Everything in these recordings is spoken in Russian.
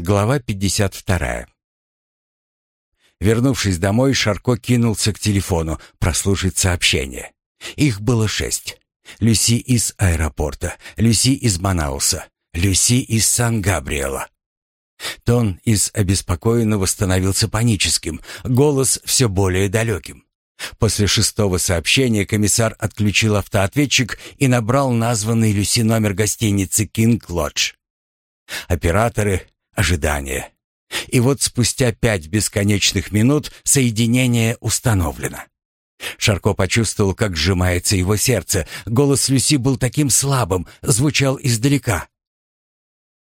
Глава 52. Вернувшись домой, Шарко кинулся к телефону прослушать сообщение. Их было шесть. Люси из аэропорта, Люси из Манауса, Люси из Сан-Габриэла. Тон из обеспокоенного становился паническим, голос все более далеким. После шестого сообщения комиссар отключил автоответчик и набрал названный Люси номер гостиницы «Кинг Лодж». Операторы ожидание. И вот спустя пять бесконечных минут соединение установлено. Шарко почувствовал, как сжимается его сердце. Голос Люси был таким слабым, звучал издалека.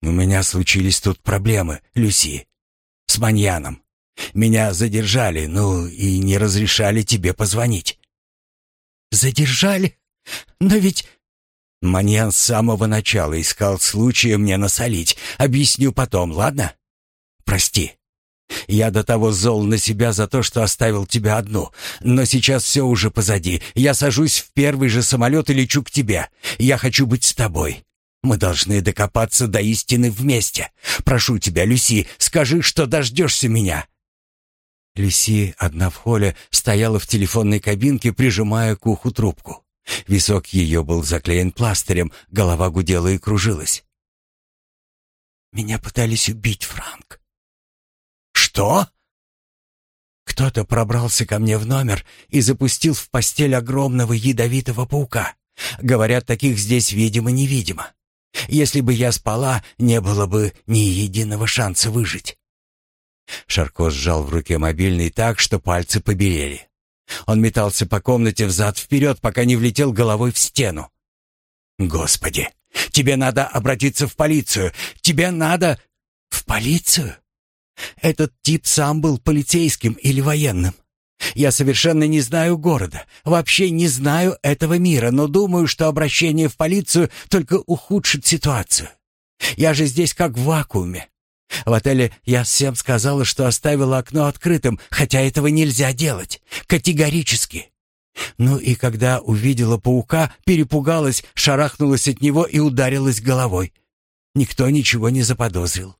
«У меня случились тут проблемы, Люси. С Маньяном. Меня задержали, ну и не разрешали тебе позвонить». «Задержали? Но ведь Маньян с самого начала искал случая мне насолить. Объясню потом, ладно? Прости. Я до того зол на себя за то, что оставил тебя одну. Но сейчас все уже позади. Я сажусь в первый же самолет и лечу к тебе. Я хочу быть с тобой. Мы должны докопаться до истины вместе. Прошу тебя, Люси, скажи, что дождешься меня». Люси, одна в холле, стояла в телефонной кабинке, прижимая к уху трубку. Висок ее был заклеен пластырем, голова гудела и кружилась. «Меня пытались убить, Франк». «Что?» Кто-то пробрался ко мне в номер и запустил в постель огромного ядовитого паука. Говорят, таких здесь видимо-невидимо. Если бы я спала, не было бы ни единого шанса выжить. Шарко сжал в руке мобильный так, что пальцы побелели. Он метался по комнате взад-вперед, пока не влетел головой в стену. «Господи! Тебе надо обратиться в полицию! Тебе надо...» «В полицию? Этот тип сам был полицейским или военным. Я совершенно не знаю города, вообще не знаю этого мира, но думаю, что обращение в полицию только ухудшит ситуацию. Я же здесь как в вакууме. В отеле я всем сказала, что оставила окно открытым, хотя этого нельзя делать. Категорически. Ну и когда увидела паука, перепугалась, шарахнулась от него и ударилась головой. Никто ничего не заподозрил.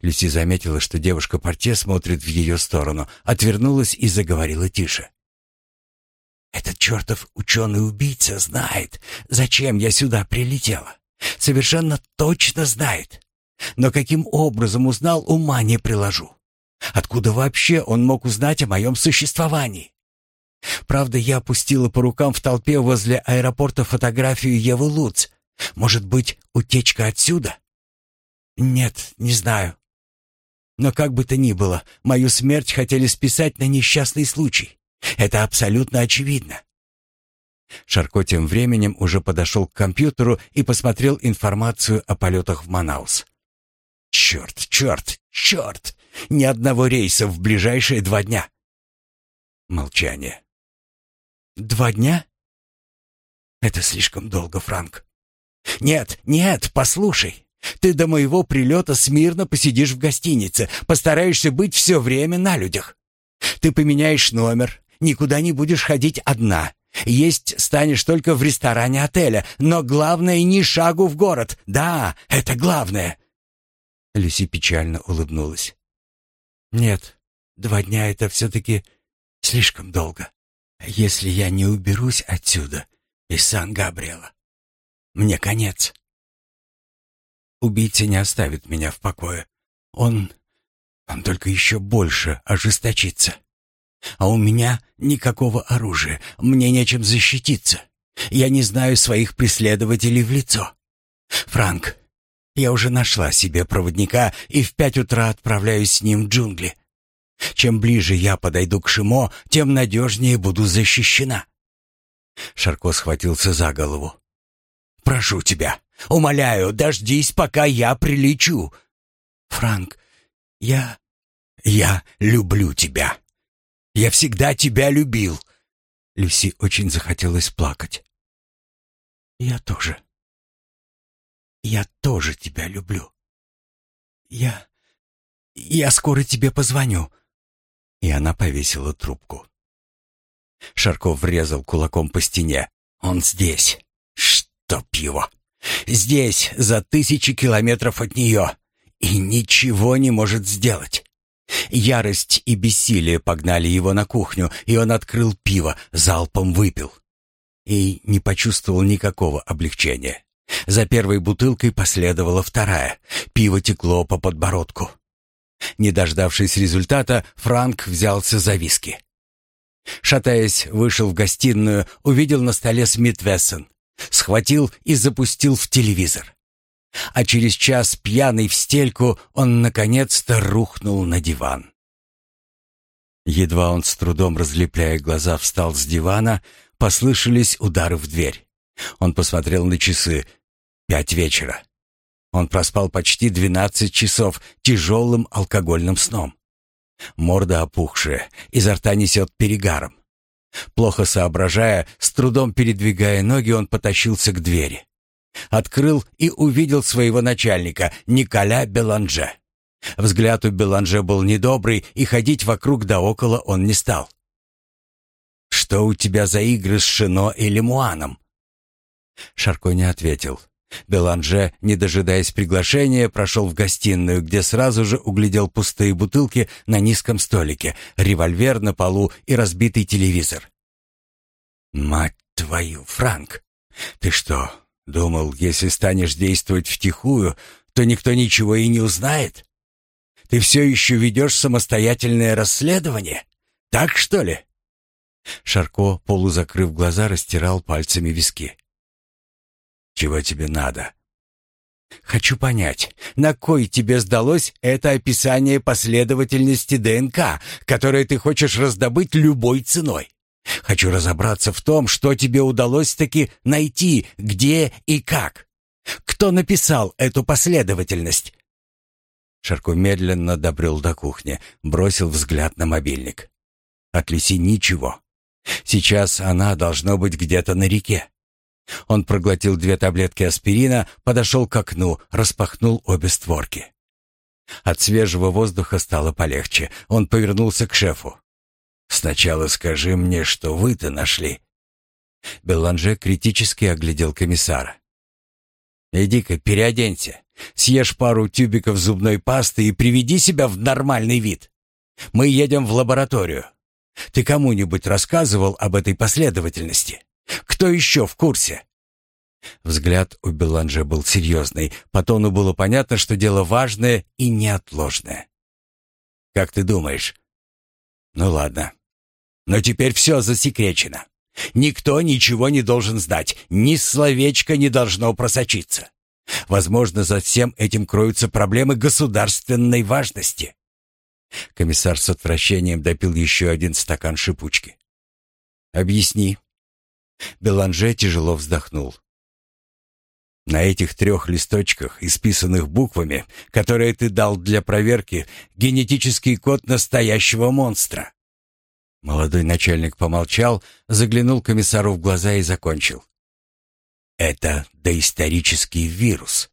Люси заметила, что девушка-портье смотрит в ее сторону, отвернулась и заговорила тише. «Этот чертов ученый-убийца знает, зачем я сюда прилетела. Совершенно точно знает. Но каким образом узнал, ума не приложу. Откуда вообще он мог узнать о моем существовании? Правда, я опустила по рукам в толпе возле аэропорта фотографию Евы Луц. Может быть, утечка отсюда? Нет, не знаю. Но как бы то ни было, мою смерть хотели списать на несчастный случай. Это абсолютно очевидно. Шарко тем временем уже подошел к компьютеру и посмотрел информацию о полетах в Манаус. Черт, черт, черт! Ни одного рейса в ближайшие два дня. Молчание. Два дня? Это слишком долго, Франк. Нет, нет, послушай. Ты до моего прилета смирно посидишь в гостинице, постараешься быть все время на людях. Ты поменяешь номер, никуда не будешь ходить одна. Есть станешь только в ресторане отеля, но главное ни шагу в город. Да, это главное. Люси печально улыбнулась. «Нет, два дня — это все-таки слишком долго. Если я не уберусь отсюда, из Сан-Габриэла, мне конец. Убийца не оставит меня в покое. Он... он только еще больше ожесточится. А у меня никакого оружия, мне нечем защититься. Я не знаю своих преследователей в лицо. Франк, я уже нашла себе проводника и в пять утра отправляюсь с ним в джунгли. Чем ближе я подойду к Шимо, тем надежнее буду защищена. Шарко схватился за голову. «Прошу тебя, умоляю, дождись, пока я прилечу. Франк, я... я люблю тебя. Я всегда тебя любил». Люси очень захотелось плакать. «Я тоже», я тоже тебя люблю. Я... я скоро тебе позвоню». И она повесила трубку. Шарков врезал кулаком по стене. «Он здесь. Чтоб его! Здесь, за тысячи километров от нее. и ничего не может сделать. Ярость и бессилие погнали его на кухню, и он открыл пиво, залпом выпил. И не почувствовал никакого облегчения. За первой бутылкой последовала вторая. Пиво текло по подбородку. Не дождавшись результата, Франк взялся за виски. Шатаясь, вышел в гостиную, увидел на столе Смит Вессон, схватил и запустил в телевизор. А через час, пьяный в стельку, он наконец-то рухнул на диван. Едва он с трудом разлепляя глаза встал с дивана, послышались удары в дверь. Он посмотрел на часы. Пять вечера. Он проспал почти двенадцать часов тяжелым алкогольным сном. Морда опухшая, изо рта несет перегаром. Плохо соображая, с трудом передвигая ноги, он потащился к двери. Открыл и увидел своего начальника, Николя Беланже. Взгляд у Беланже был недобрый, и ходить вокруг да около он не стал. «Что у тебя за игры с Шино и Лемуаном?» Шарко не ответил. Беланже, не дожидаясь приглашения, прошел в гостиную, где сразу же углядел пустые бутылки на низком столике, револьвер на полу и разбитый телевизор. «Мать твою, Франк! Ты что, думал, если станешь действовать втихую, то никто ничего и не узнает? Ты все еще ведешь самостоятельное расследование? Так что ли?» Шарко, полузакрыв глаза, растирал пальцами виски. Чего тебе надо? Хочу понять, на кой тебе сдалось это описание последовательности ДНК, которое ты хочешь раздобыть любой ценой? Хочу разобраться в том, что тебе удалось таки найти, где и как. Кто написал эту последовательность? Шарко медленно добрел до кухни, бросил взгляд на мобильник. От Люси ничего. Сейчас она должно быть где-то на реке. Он проглотил две таблетки аспирина, подошел к окну, распахнул обе створки. От свежего воздуха стало полегче. Он повернулся к шефу. «Сначала скажи мне, что вы-то нашли». Беланже критически оглядел комиссара. «Иди-ка, переоденься, съешь пару тюбиков зубной пасты и приведи себя в нормальный вид. Мы едем в лабораторию. Ты кому-нибудь рассказывал об этой последовательности?» Кто еще в курсе?» Взгляд у Беланже был серьезный. По тону было понятно, что дело важное и неотложное. «Как ты думаешь?» «Ну ладно. Но теперь все засекречено. Никто ничего не должен знать. Ни словечко не должно просочиться. Возможно, за всем этим кроются проблемы государственной важности». Комиссар с отвращением допил еще один стакан шипучки. «Объясни», Беланже тяжело вздохнул. На этих трех листочках, исписанных буквами, которые ты дал для проверки, генетический код настоящего монстра. Молодой начальник помолчал, заглянул комиссару в глаза и закончил. Это доисторический вирус.